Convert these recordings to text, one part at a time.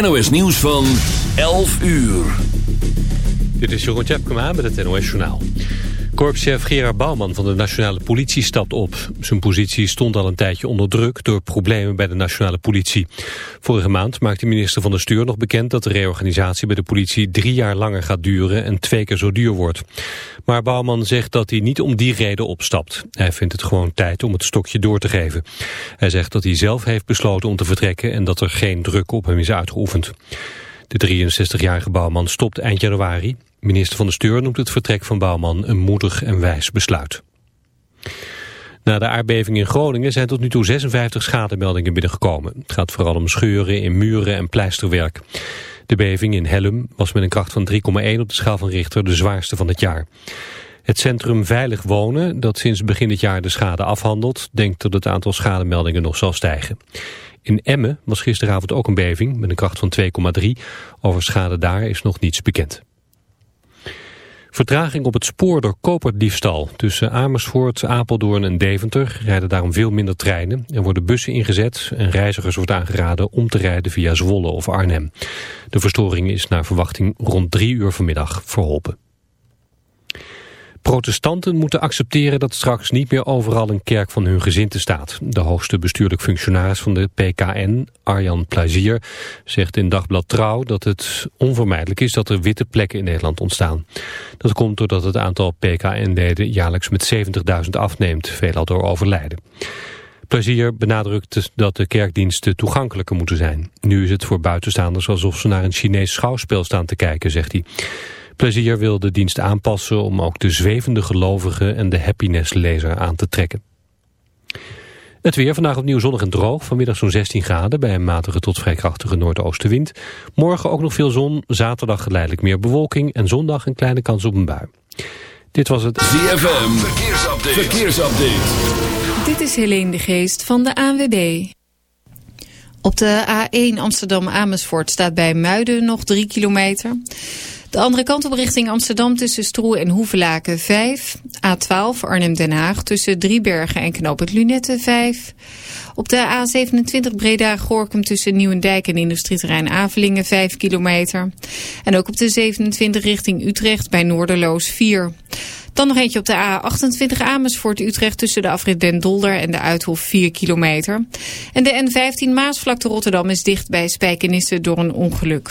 NOS nieuws van 11 uur. Dit is Jeroen Tjepkema met het NOS Journaal. Korpschef Gerard Bouwman van de Nationale Politie stapt op. Zijn positie stond al een tijdje onder druk door problemen bij de Nationale Politie. Vorige maand maakte minister van de Stuur nog bekend dat de reorganisatie bij de politie drie jaar langer gaat duren en twee keer zo duur wordt. Maar Bouwman zegt dat hij niet om die reden opstapt. Hij vindt het gewoon tijd om het stokje door te geven. Hij zegt dat hij zelf heeft besloten om te vertrekken en dat er geen druk op hem is uitgeoefend. De 63-jarige Bouwman stopt eind januari. Minister van de Steur noemt het vertrek van Bouwman een moedig en wijs besluit. Na de aardbeving in Groningen zijn tot nu toe 56 schademeldingen binnengekomen. Het gaat vooral om scheuren in muren en pleisterwerk. De beving in Hellum was met een kracht van 3,1 op de schaal van Richter de zwaarste van het jaar. Het Centrum Veilig Wonen, dat sinds begin dit jaar de schade afhandelt, denkt dat het aantal schademeldingen nog zal stijgen. In Emmen was gisteravond ook een beving met een kracht van 2,3. Over schade daar is nog niets bekend. Vertraging op het spoor door koperdiefstal. Tussen Amersfoort, Apeldoorn en Deventer rijden daarom veel minder treinen. Er worden bussen ingezet en reizigers wordt aangeraden om te rijden via Zwolle of Arnhem. De verstoring is naar verwachting rond drie uur vanmiddag verholpen. Protestanten moeten accepteren dat straks niet meer overal een kerk van hun gezinte staat. De hoogste bestuurlijk functionaris van de PKN, Arjan Plazier, zegt in Dagblad Trouw dat het onvermijdelijk is dat er witte plekken in Nederland ontstaan. Dat komt doordat het aantal PKN-leden jaarlijks met 70.000 afneemt, veelal door overlijden. Plazier benadrukt dat de kerkdiensten toegankelijker moeten zijn. Nu is het voor buitenstaanders alsof ze naar een Chinees schouwspel staan te kijken, zegt hij. Plezier wil de dienst aanpassen om ook de zwevende gelovigen en de happiness-lezer aan te trekken. Het weer vandaag opnieuw zonnig en droog. Vanmiddag zo'n 16 graden bij een matige tot vrij krachtige noordoostenwind. Morgen ook nog veel zon. Zaterdag geleidelijk meer bewolking. En zondag een kleine kans op een bui. Dit was het ZFM. Verkeersupdate. Verkeersupdate. Dit is Helene de Geest van de ANWB. Op de A1 Amsterdam-Amersfoort staat bij Muiden nog 3 kilometer. De andere kant op richting Amsterdam tussen Stroe en Hoevelaken 5. A12 Arnhem-Den Haag tussen Driebergen en Knoop het Lunette 5. Op de A27 Breda-Gorkum tussen Nieuwendijk en industrieterrein Avelingen 5 kilometer. En ook op de 27 richting Utrecht bij Noorderloos 4. Dan nog eentje op de A28 Amersfoort-Utrecht tussen de afrit Den Dolder en de Uithof 4 kilometer. En de N15 Maasvlakte Rotterdam is dicht bij Spijkenisse door een ongeluk.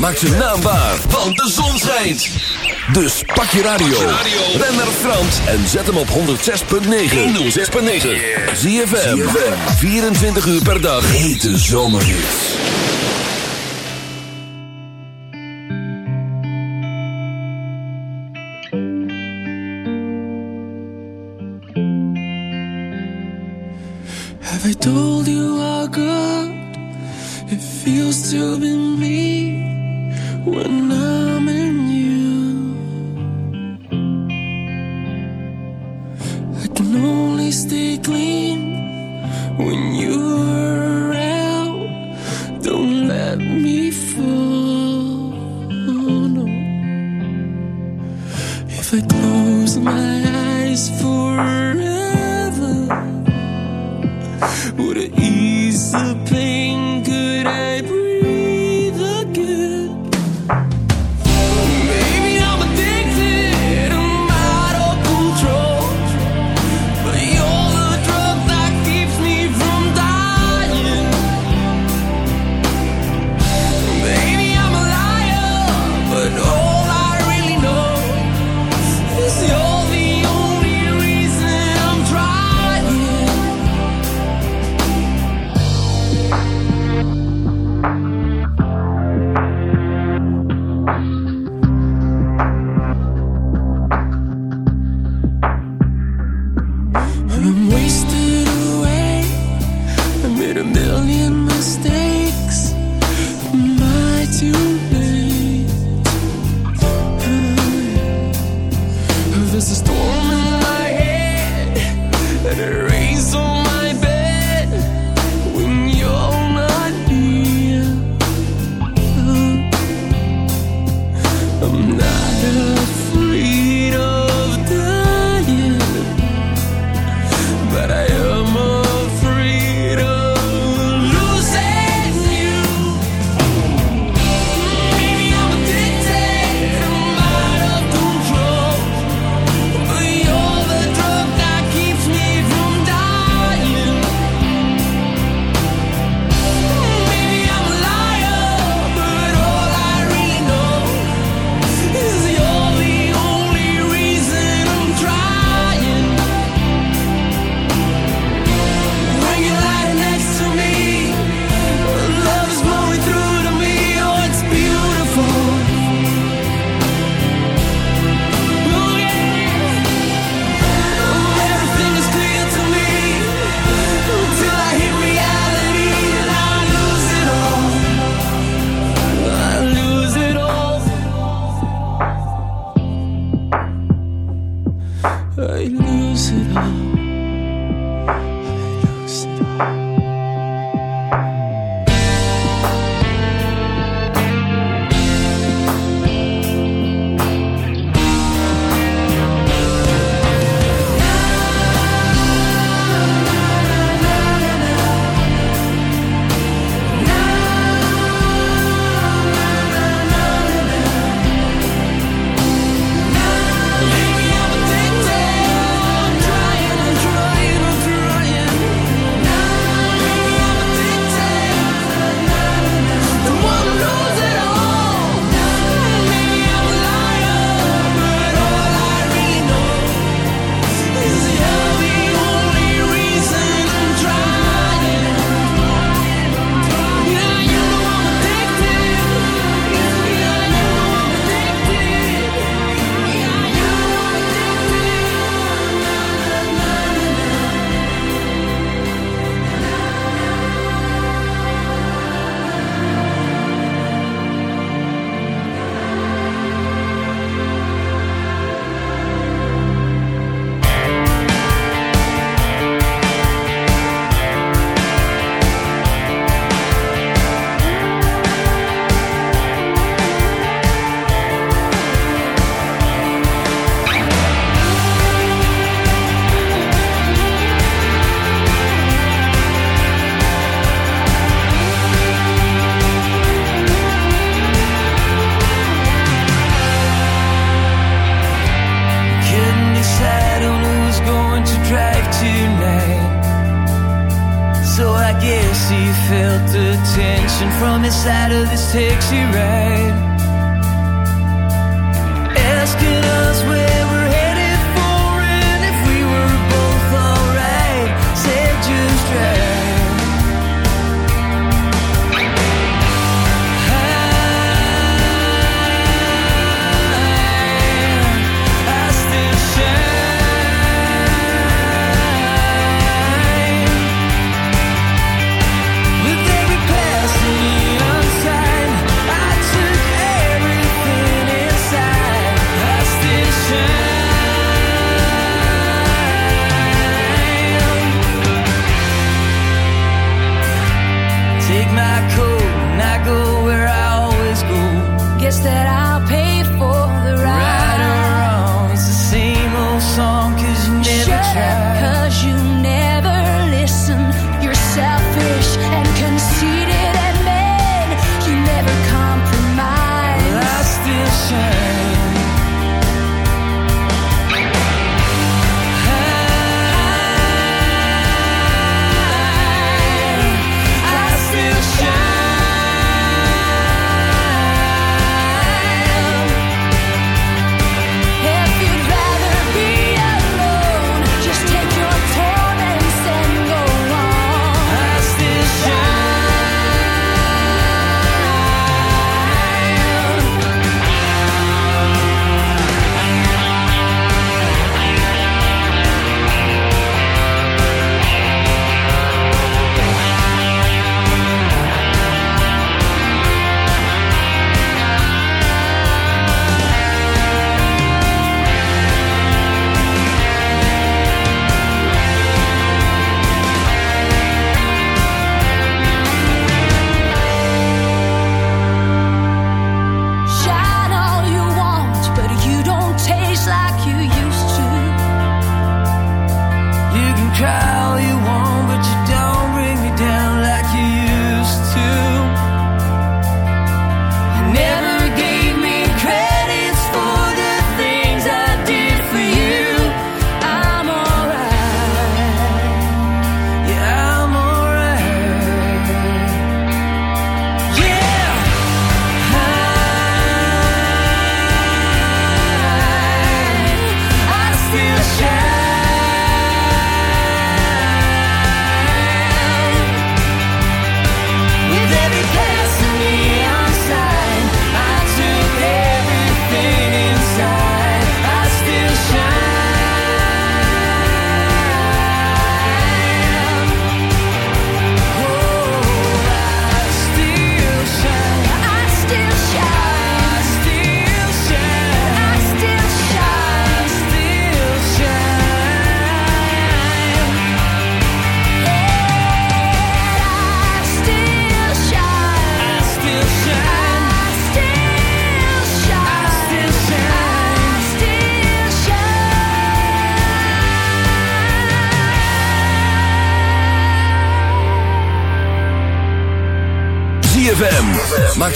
Maak ze naambaar, want de zon schijnt. Dus pak je radio. Ben naar Frans en zet hem op 106.9. 106.9. Zie je 24 uur per dag. Hete zomerhits. Have I told you how good it feels to be me? when I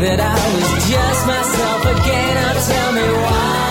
that I was just myself again. Now tell me why.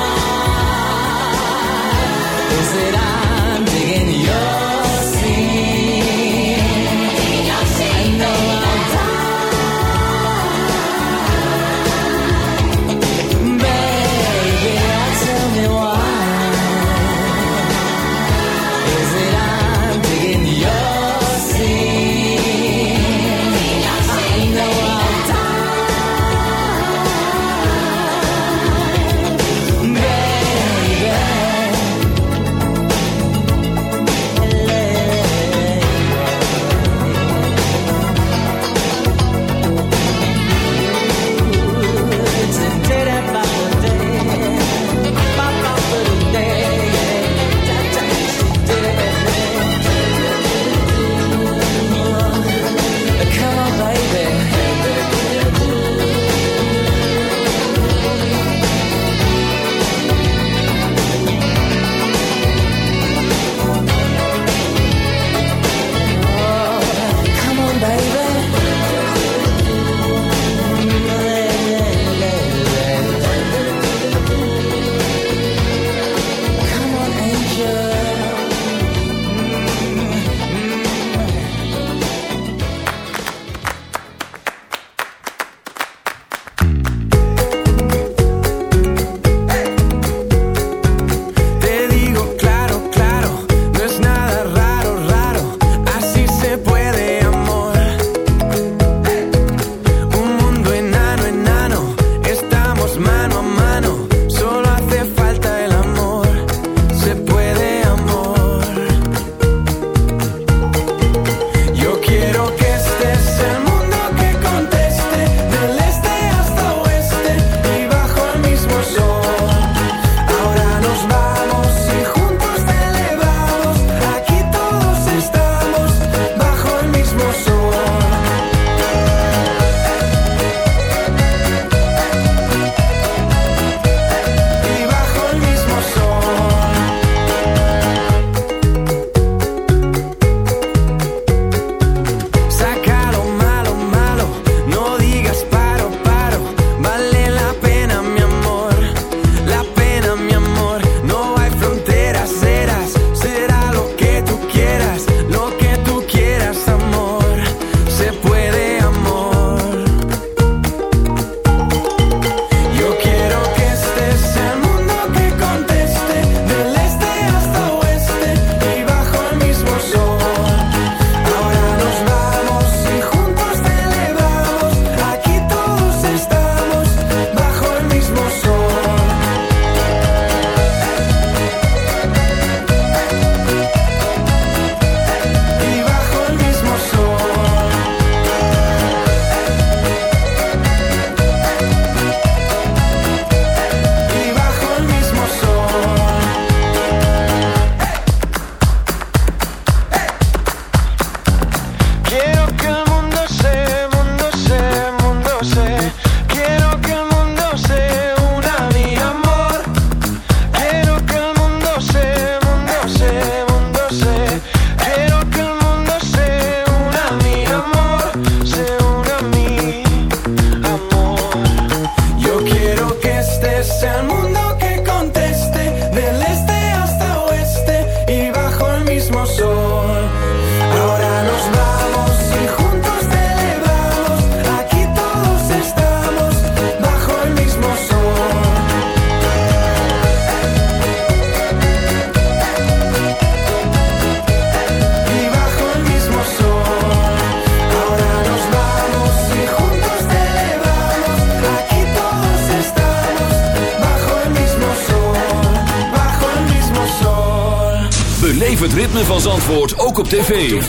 ook op tv.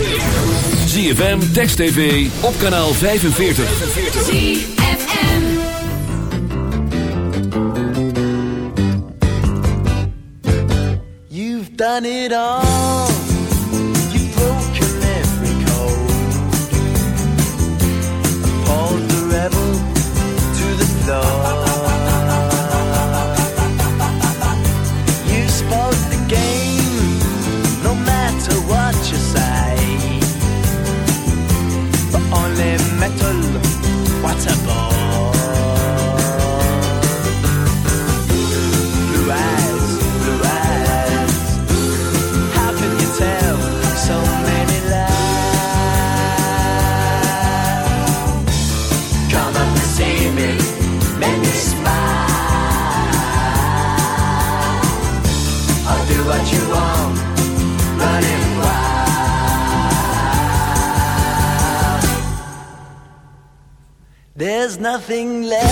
ZFM, Text TV, op kanaal 45. ZFM You've done it all nothing left.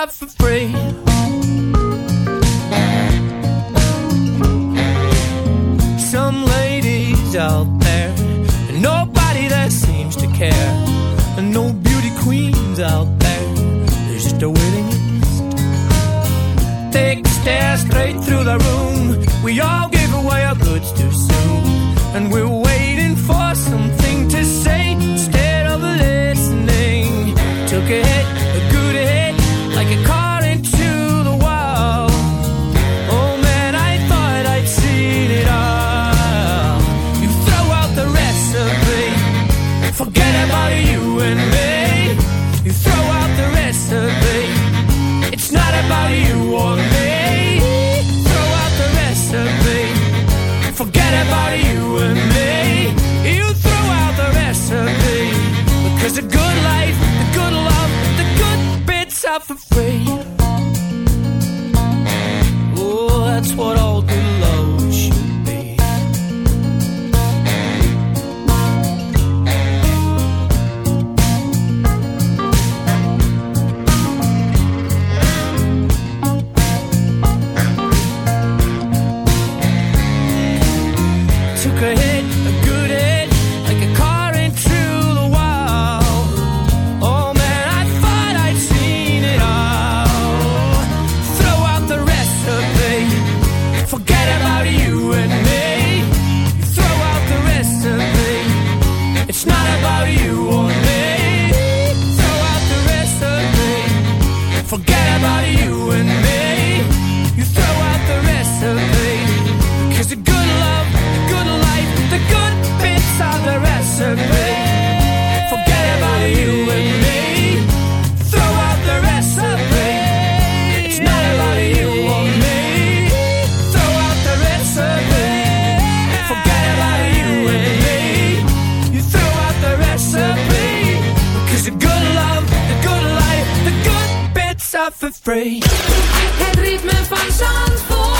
got for free. Some ladies out free. Het ritme van Zandvoort.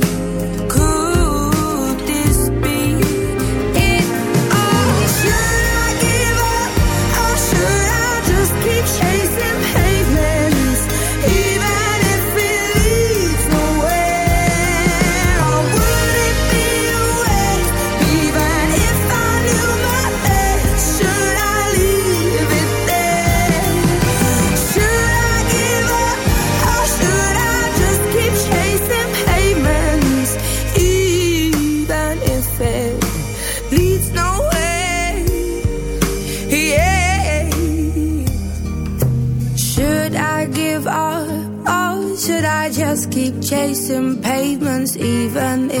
even if